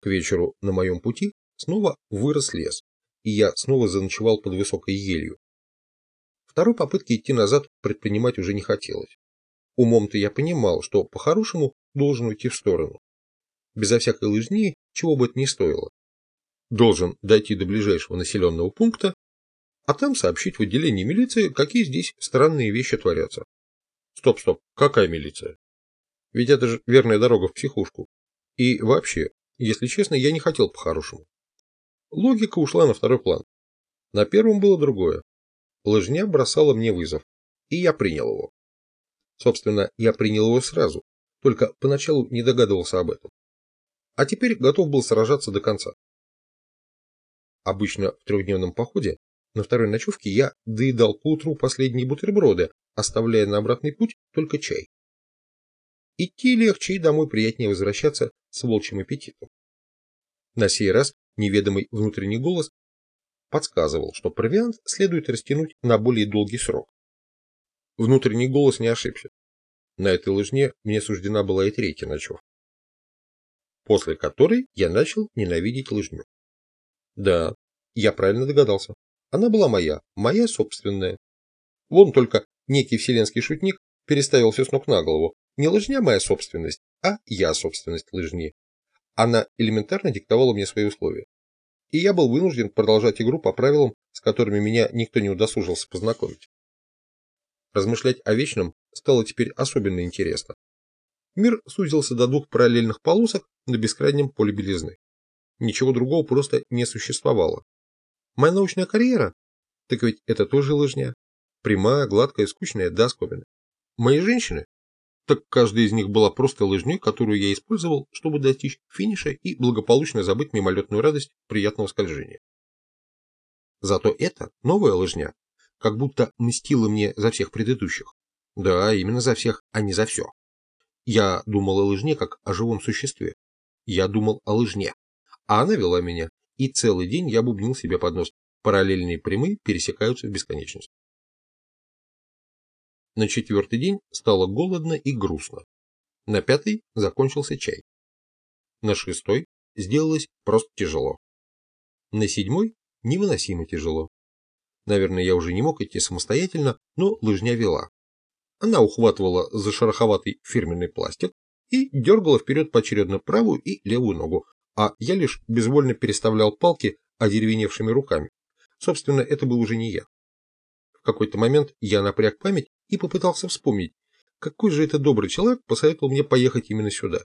К вечеру на моем пути снова вырос лес, и я снова заночевал под высокой елью. Второй попытки идти назад предпринимать уже не хотелось. Умом-то я понимал, что по-хорошему должен уйти в сторону. Безо всякой лыжни, чего бы это ни стоило. Должен дойти до ближайшего населенного пункта, а там сообщить в отделении милиции, какие здесь странные вещи творятся. Стоп, стоп, какая милиция? Ведь это же верная дорога в психушку. И вообще, если честно, я не хотел по-хорошему. Логика ушла на второй план. На первом было другое. Лыжня бросала мне вызов, и я принял его. Собственно, я принял его сразу, только поначалу не догадывался об этом. А теперь готов был сражаться до конца. Обычно в трехдневном походе на второй ночевке я доедал поутру последние бутерброды, оставляя на обратный путь только чай. Идти легче и домой приятнее возвращаться с волчьим аппетитом. На сей раз неведомый внутренний голос подсказывал, что провиант следует растянуть на более долгий срок. Внутренний голос не ошибся. На этой лыжне мне суждена была и третья ночевка, после которой я начал ненавидеть лыжню. Да, я правильно догадался. Она была моя, моя собственная. Вон только некий вселенский шутник переставил все с ног на голову. Не лыжня моя собственность, а я собственность лыжни. Она элементарно диктовала мне свои условия и я был вынужден продолжать игру по правилам, с которыми меня никто не удосужился познакомить. Размышлять о вечном стало теперь особенно интересно. Мир сузился до двух параллельных полосок на бескрайнем поле белизны. Ничего другого просто не существовало. Моя научная карьера? Так ведь это тоже лыжня. Прямая, гладкая, скучная, да, скобина. Мои женщины? Так каждая из них была просто лыжней, которую я использовал, чтобы достичь финиша и благополучно забыть мимолетную радость приятного скольжения. Зато это новая лыжня, как будто мстила мне за всех предыдущих. Да, именно за всех, а не за все. Я думал о лыжне как о живом существе. Я думал о лыжне. А она вела меня, и целый день я бубнил себе под нос. Параллельные прямые пересекаются в бесконечность. На четвертый день стало голодно и грустно. На пятый закончился чай. На шестой сделалось просто тяжело. На седьмой невыносимо тяжело. Наверное, я уже не мог идти самостоятельно, но лыжня вела. Она ухватывала за шероховатый фирменный пластик и дергала вперед поочередно правую и левую ногу, а я лишь безвольно переставлял палки одеревеневшими руками. Собственно, это был уже не я. В какой-то момент я напряг память и попытался вспомнить, какой же это добрый человек посоветовал мне поехать именно сюда.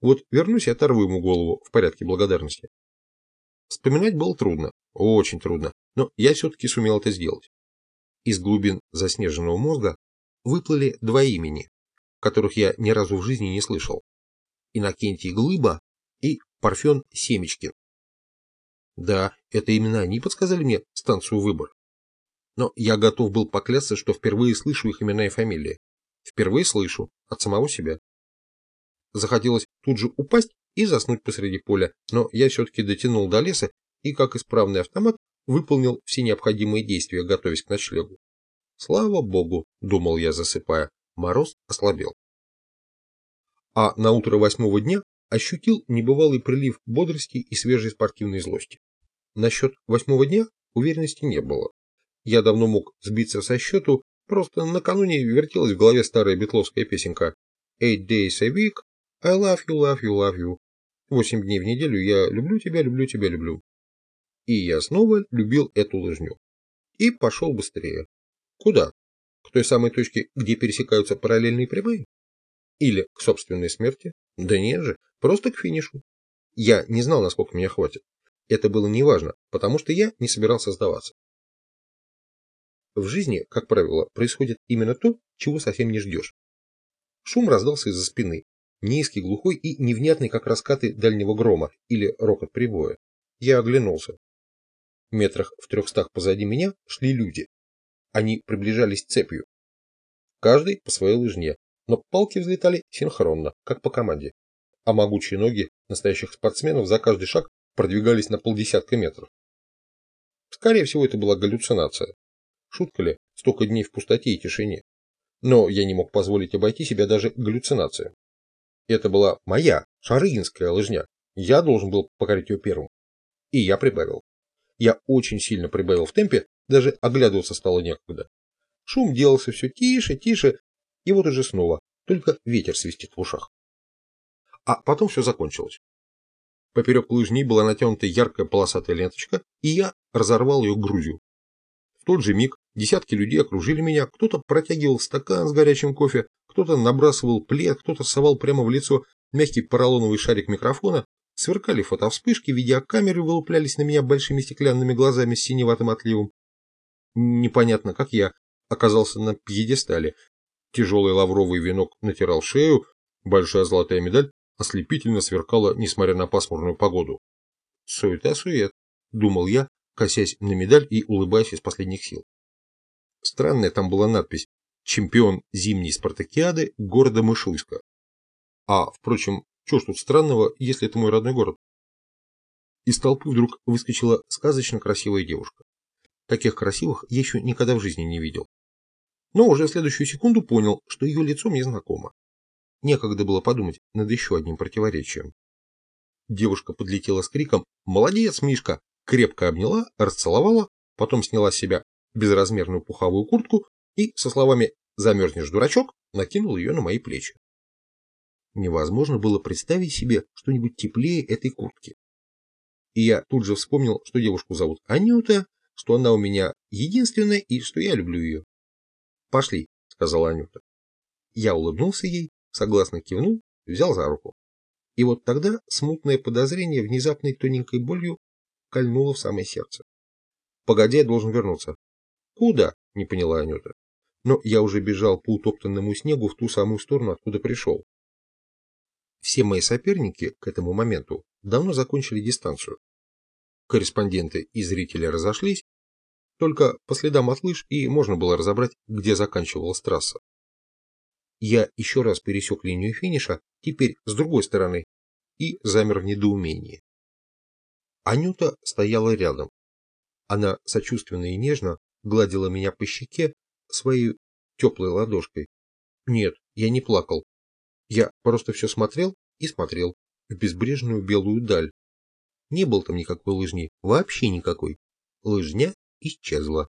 Вот вернусь и оторву ему голову в порядке благодарности. Вспоминать было трудно, очень трудно, но я все-таки сумел это сделать. Из глубин заснеженного мозга выплыли два имени, которых я ни разу в жизни не слышал. Иннокентий Глыба и Парфен Семечкин. Да, это именно они подсказали мне станцию «Выбор» но я готов был поклясться, что впервые слышу их имена и фамилии. Впервые слышу от самого себя. Захотелось тут же упасть и заснуть посреди поля, но я все-таки дотянул до леса и, как исправный автомат, выполнил все необходимые действия, готовясь к ночлегу. Слава богу, думал я, засыпая, мороз ослабел. А на утро восьмого дня ощутил небывалый прилив бодрости и свежей спортивной злости. Насчет восьмого дня уверенности не было. Я давно мог сбиться со счету, просто накануне вертелась в голове старая битловская песенка «Eight days a week, I love you, love you, love you». Восемь дней в неделю я люблю тебя, люблю тебя, люблю. И я снова любил эту лыжню. И пошел быстрее. Куда? К той самой точке, где пересекаются параллельные прямые? Или к собственной смерти? Да нет же, просто к финишу. Я не знал, насколько меня хватит. Это было неважно, потому что я не собирался сдаваться. В жизни, как правило, происходит именно то, чего совсем не ждешь. Шум раздался из-за спины, низкий, глухой и невнятный, как раскаты дальнего грома или рокот прибоя. Я оглянулся. Метрах в трехстах позади меня шли люди. Они приближались цепью. Каждый по своей лыжне, но палки взлетали синхронно, как по команде. А могучие ноги настоящих спортсменов за каждый шаг продвигались на полдесятка метров. Скорее всего, это была галлюцинация. Шутка ли, столько дней в пустоте и тишине. Но я не мог позволить обойти себя даже галлюцинациям. Это была моя, шарыгинская лыжня. Я должен был покорить ее первым. И я прибавил. Я очень сильно прибавил в темпе, даже оглядываться стало некогда. Шум делался все тише, тише, и вот уже снова, только ветер свистит в ушах. А потом все закончилось. Поперек лыжней была натянута яркая полосатая ленточка, и я разорвал ее грудью. Тот же миг десятки людей окружили меня, кто-то протягивал стакан с горячим кофе, кто-то набрасывал плед, кто-то совал прямо в лицо мягкий поролоновый шарик микрофона, сверкали фотовспышки, видеокамеры вылуплялись на меня большими стеклянными глазами с синеватым отливом. Непонятно, как я оказался на пьедестале. Тяжелый лавровый венок натирал шею, большая золотая медаль ослепительно сверкала, несмотря на пасмурную погоду. Суета-сует, думал я, косясь на медаль и улыбаясь из последних сил. Странная там была надпись «Чемпион зимней спартакиады города Мышуйска». А, впрочем, ж тут странного, если это мой родной город? Из толпы вдруг выскочила сказочно красивая девушка. Таких красивых я еще никогда в жизни не видел. Но уже в следующую секунду понял, что ее лицо мне знакомо. Некогда было подумать над еще одним противоречием. Девушка подлетела с криком «Молодец, Мишка!», крепко обняла, расцеловала, потом сняла с себя безразмерную пуховую куртку и со словами «Замерзнешь, дурачок!» накинула ее на мои плечи. Невозможно было представить себе что-нибудь теплее этой куртки. И я тут же вспомнил, что девушку зовут Анюта, что она у меня единственная и что я люблю ее. «Пошли», — сказала Анюта. Я улыбнулся ей согласно кивнул, взял за руку. И вот тогда смутное подозрение внезапной тоненькой болью кольнуло в самое сердце. «Погоди, я должен вернуться». «Куда?» – не поняла Анюта. Но я уже бежал по утоптанному снегу в ту самую сторону, откуда пришел. Все мои соперники к этому моменту давно закончили дистанцию. Корреспонденты и зрители разошлись, только по следам от лыж и можно было разобрать, где заканчивалась трасса. Я еще раз пересек линию финиша, теперь с другой стороны, и замер в недоумении. Анюта стояла рядом. Она сочувственно и нежно гладила меня по щеке своей теплой ладошкой. Нет, я не плакал. Я просто все смотрел и смотрел в безбрежную белую даль. Не было там никакой лыжни, вообще никакой. Лыжня исчезла.